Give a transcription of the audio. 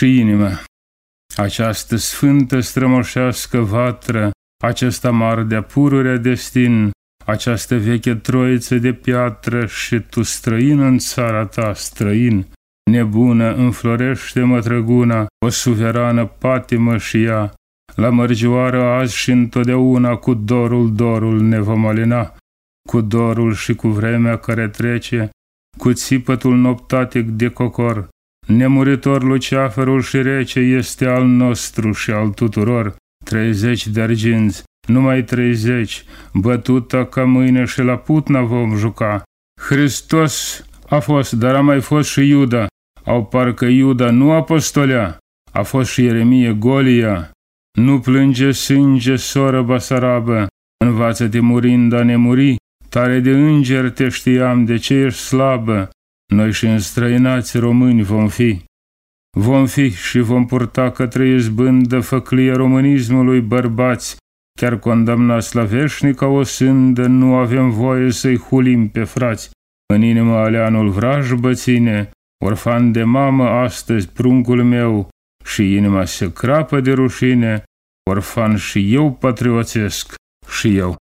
și inimă. Această sfântă strămoșească vatră, acesta mar de pururea destin, această veche troiță de piatră și tu străin în țara ta, străin, nebună, înflorește mătrăguna, o suverană patimă și ea, la mărgioară azi și întotdeauna cu dorul, dorul ne vom alina, cu dorul și cu vremea care trece, cu țipătul noptatic de cocor, nemuritor luceafărul și rece este al nostru și al tuturor, treizeci de arginți, numai treizeci, bătută ca mâine și la putna vom juca. Hristos a fost, dar a mai fost și Iuda, au parcă Iuda nu apostolea, a fost și Ieremie Golia. Nu plânge sânge, soră Basarabă, învață-te murind a ne muri, tare de înger te știam, de ce ești slabă, noi și înstrăinați români vom fi. Vom fi și vom purta către izbândă făclie românismului bărbați, chiar condamnați la veșnică o sândă, nu avem voie să-i hulim pe frați. În inima aleanul vrajbă ține, orfan de mamă astăzi pruncul meu, și inima se crapă de rușine, orfan și eu patrioțesc, și eu.